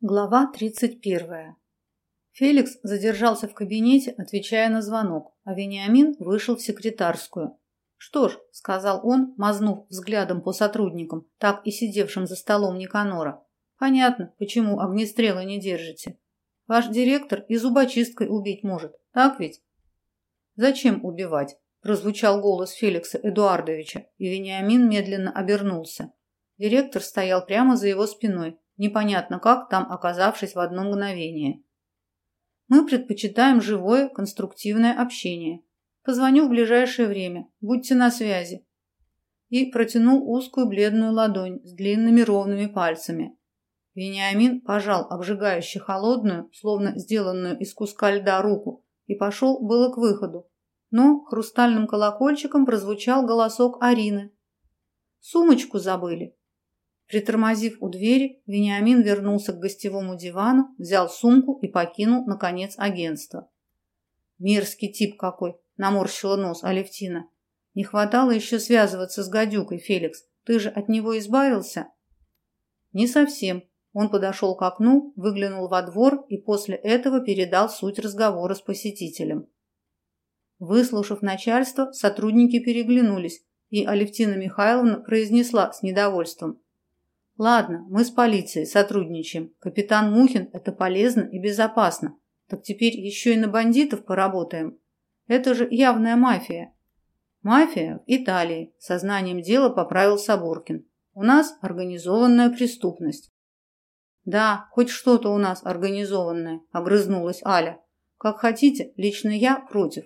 Глава 31. Феликс задержался в кабинете, отвечая на звонок, а Вениамин вышел в секретарскую. «Что ж», — сказал он, мазнув взглядом по сотрудникам, так и сидевшим за столом Никанора, «понятно, почему огнестрела не держите. Ваш директор и зубочисткой убить может, так ведь?» «Зачем убивать?» — прозвучал голос Феликса Эдуардовича, и Вениамин медленно обернулся. Директор стоял прямо за его спиной, непонятно как там оказавшись в одно мгновение. Мы предпочитаем живое, конструктивное общение. Позвоню в ближайшее время. Будьте на связи. И протянул узкую бледную ладонь с длинными ровными пальцами. Вениамин пожал обжигающе холодную, словно сделанную из куска льда руку, и пошел было к выходу. Но хрустальным колокольчиком прозвучал голосок Арины. «Сумочку забыли. Притормозив у двери, Вениамин вернулся к гостевому дивану, взял сумку и покинул, наконец, агентство. «Мерзкий тип какой!» – наморщила нос Алевтина. «Не хватало еще связываться с гадюкой, Феликс. Ты же от него избавился?» «Не совсем». Он подошел к окну, выглянул во двор и после этого передал суть разговора с посетителем. Выслушав начальство, сотрудники переглянулись, и Алевтина Михайловна произнесла с недовольством – Ладно, мы с полицией сотрудничаем. Капитан Мухин – это полезно и безопасно. Так теперь еще и на бандитов поработаем. Это же явная мафия. Мафия в Италии. Сознанием дела поправил Соборкин. У нас организованная преступность. Да, хоть что-то у нас организованное, огрызнулась Аля. Как хотите, лично я против.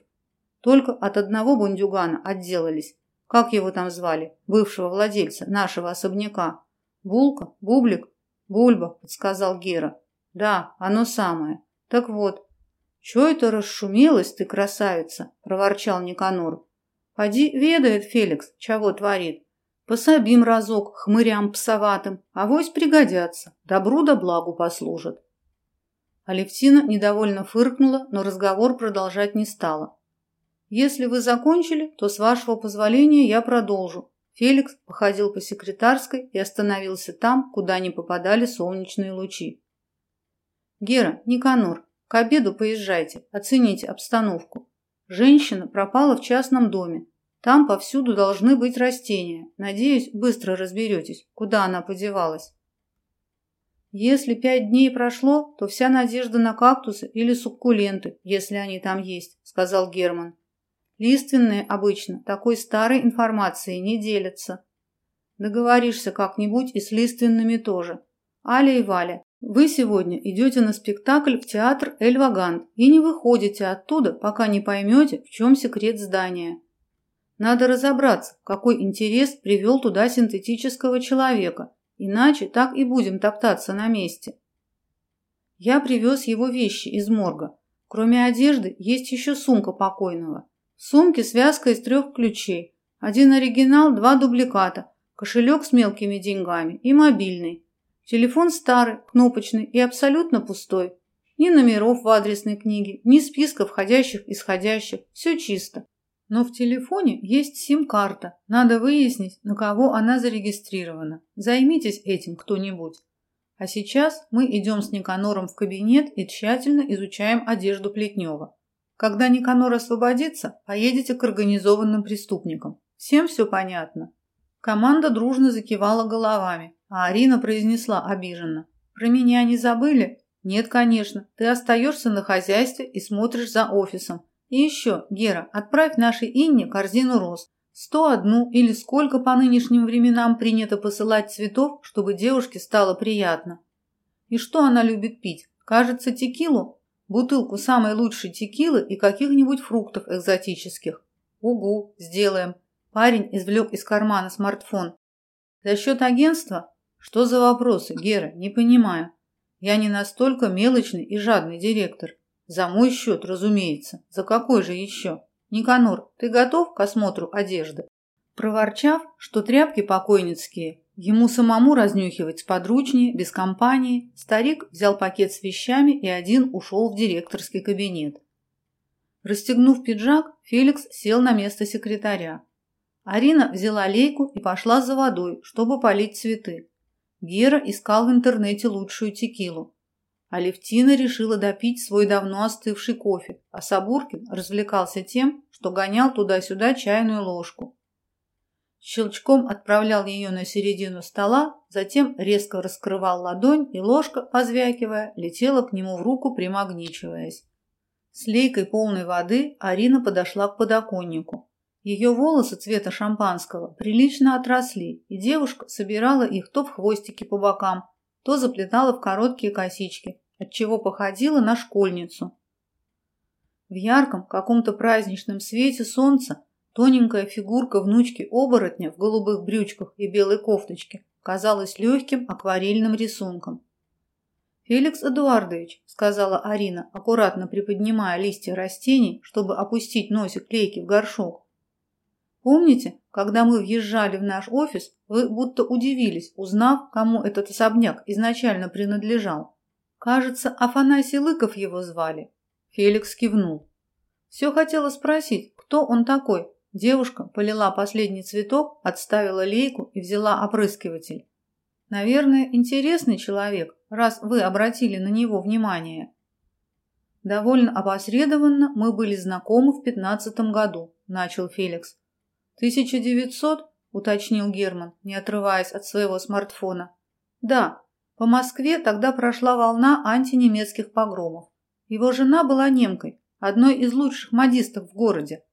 Только от одного бандюгана отделались. Как его там звали? Бывшего владельца нашего особняка. «Булка? Бублик?» «Бульба», — подсказал Гера. «Да, оно самое. Так вот». «Чё это расшумелась ты, красавица?» — проворчал Никанор. «Поди ведает Феликс, чего творит. Пособим разок хмырям псоватым, авось пригодятся, добру да благу послужат». Алевтина недовольно фыркнула, но разговор продолжать не стала. «Если вы закончили, то, с вашего позволения, я продолжу. Феликс походил по секретарской и остановился там, куда не попадали солнечные лучи. «Гера, Никанор, к обеду поезжайте, оцените обстановку. Женщина пропала в частном доме. Там повсюду должны быть растения. Надеюсь, быстро разберетесь, куда она подевалась». Если пять дней прошло, то вся надежда на кактусы или суккуленты, если они там есть, сказал Герман. Лиственные обычно такой старой информацией не делятся. Договоришься как-нибудь и с лиственными тоже. Аля и Валя, вы сегодня идете на спектакль в театр Эль Вагант и не выходите оттуда, пока не поймете, в чем секрет здания. Надо разобраться, какой интерес привел туда синтетического человека, иначе так и будем топтаться на месте. Я привез его вещи из морга. Кроме одежды, есть еще сумка покойного. В сумке связка из трех ключей. Один оригинал, два дубликата, кошелек с мелкими деньгами и мобильный. Телефон старый, кнопочный и абсолютно пустой. Ни номеров в адресной книге, ни списка входящих исходящих. Все чисто. Но в телефоне есть сим-карта. Надо выяснить, на кого она зарегистрирована. Займитесь этим кто-нибудь. А сейчас мы идем с Никанором в кабинет и тщательно изучаем одежду Плетнева. Когда Никанор освободится, поедете к организованным преступникам. Всем все понятно?» Команда дружно закивала головами, а Арина произнесла обиженно. «Про меня не забыли?» «Нет, конечно. Ты остаешься на хозяйстве и смотришь за офисом. И еще, Гера, отправь нашей Инне корзину роз. Сто одну или сколько по нынешним временам принято посылать цветов, чтобы девушке стало приятно. И что она любит пить? Кажется, текилу? Бутылку самой лучшей текилы и каких-нибудь фруктов экзотических. Угу, сделаем. Парень извлек из кармана смартфон. За счет агентства? Что за вопросы, Гера? Не понимаю. Я не настолько мелочный и жадный директор. За мой счет, разумеется. За какой же еще? Никанор, ты готов к осмотру одежды? Проворчав, что тряпки покойницкие Ему самому разнюхивать сподручнее, без компании. Старик взял пакет с вещами и один ушел в директорский кабинет. Расстегнув пиджак, Феликс сел на место секретаря. Арина взяла лейку и пошла за водой, чтобы полить цветы. Гера искал в интернете лучшую текилу. Алевтина решила допить свой давно остывший кофе, а Сабуркин развлекался тем, что гонял туда-сюда чайную ложку. Щелчком отправлял ее на середину стола, затем резко раскрывал ладонь, и ложка, позвякивая, летела к нему в руку, примагничиваясь. С лейкой полной воды Арина подошла к подоконнику. Ее волосы цвета шампанского прилично отросли, и девушка собирала их то в хвостики по бокам, то заплетала в короткие косички, отчего походила на школьницу. В ярком, каком-то праздничном свете солнца тоненькая фигурка внучки-оборотня в голубых брючках и белой кофточке казалась легким акварельным рисунком. «Феликс Эдуардович», — сказала Арина, аккуратно приподнимая листья растений, чтобы опустить носик лейки в горшок. «Помните, когда мы въезжали в наш офис, вы будто удивились, узнав, кому этот особняк изначально принадлежал? Кажется, Афанасий Лыков его звали». Феликс кивнул. «Все хотела спросить, кто он такой?» Девушка полила последний цветок, отставила лейку и взяла опрыскиватель. Наверное, интересный человек, раз вы обратили на него внимание. Довольно опосредованно мы были знакомы в пятнадцатом году, начал Феликс. Тысяча девятьсот, уточнил Герман, не отрываясь от своего смартфона. Да, по Москве тогда прошла волна антинемецких погромов. Его жена была немкой, одной из лучших модисток в городе.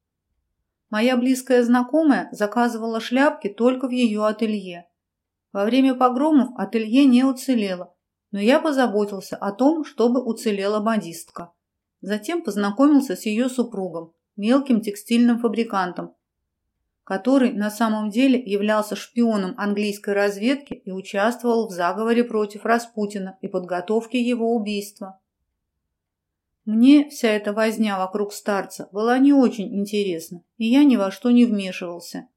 Моя близкая знакомая заказывала шляпки только в ее ателье. Во время погромов ателье не уцелело, но я позаботился о том, чтобы уцелела модистка. Затем познакомился с ее супругом, мелким текстильным фабрикантом, который на самом деле являлся шпионом английской разведки и участвовал в заговоре против Распутина и подготовке его убийства. Мне вся эта возня вокруг старца была не очень интересна, и я ни во что не вмешивался.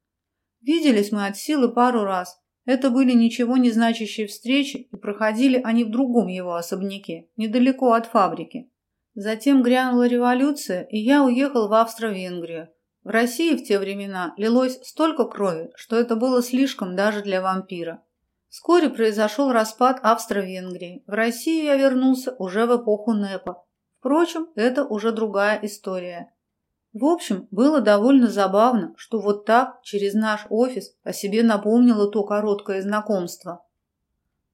Виделись мы от силы пару раз, это были ничего не значащие встречи, и проходили они в другом его особняке, недалеко от фабрики. Затем грянула революция, и я уехал в Австро-Венгрию. В России в те времена лилось столько крови, что это было слишком даже для вампира. Вскоре произошел распад Австро-Венгрии. В Россию я вернулся уже в эпоху НЭПа. Впрочем, это уже другая история. В общем, было довольно забавно, что вот так, через наш офис, о себе напомнило то короткое знакомство.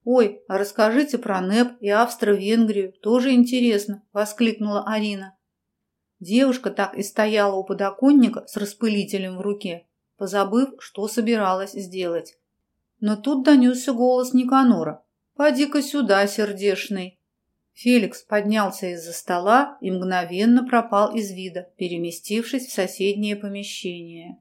«Ой, а расскажите про НЭП и Австро-Венгрию, тоже интересно», – воскликнула Арина. Девушка так и стояла у подоконника с распылителем в руке, позабыв, что собиралась сделать. Но тут донесся голос Никанора. «Поди-ка сюда, сердешный!» Феликс поднялся из-за стола и мгновенно пропал из вида, переместившись в соседнее помещение.